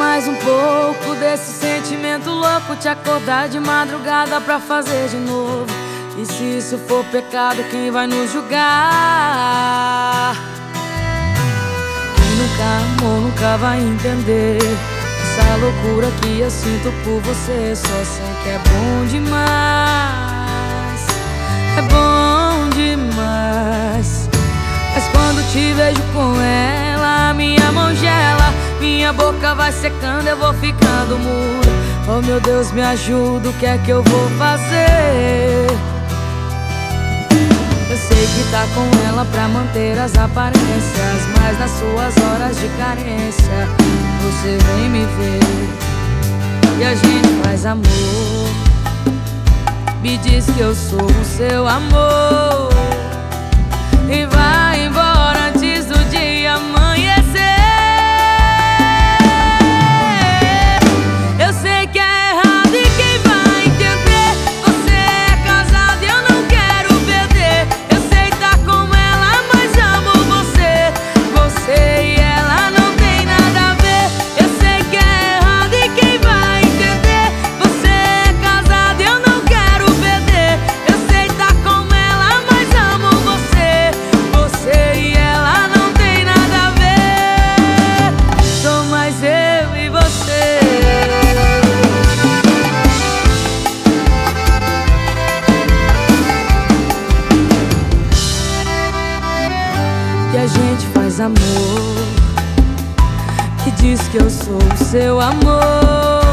mais um pouco desse sentimento louco. Te acordar de madrugada pra fazer de novo. E se isso for pecado, quem vai nos julgar? Quem nunca amou nunca vai entender. Essa loucura que eu sinto por você. Só sei que é bom demais. É bom demais. Mas quando te vejo com ela. Minha boca vai secando, eu vou ficando muda. Oh meu Deus, me ajuda, o que é que eu vou fazer? Eu sei que tá com ela pra manter as aparências Mas nas suas horas de carência Você vem me ver E a gente faz amor Me diz que eu sou o seu amor gente faz amor. Que diz que eu sou o seu amor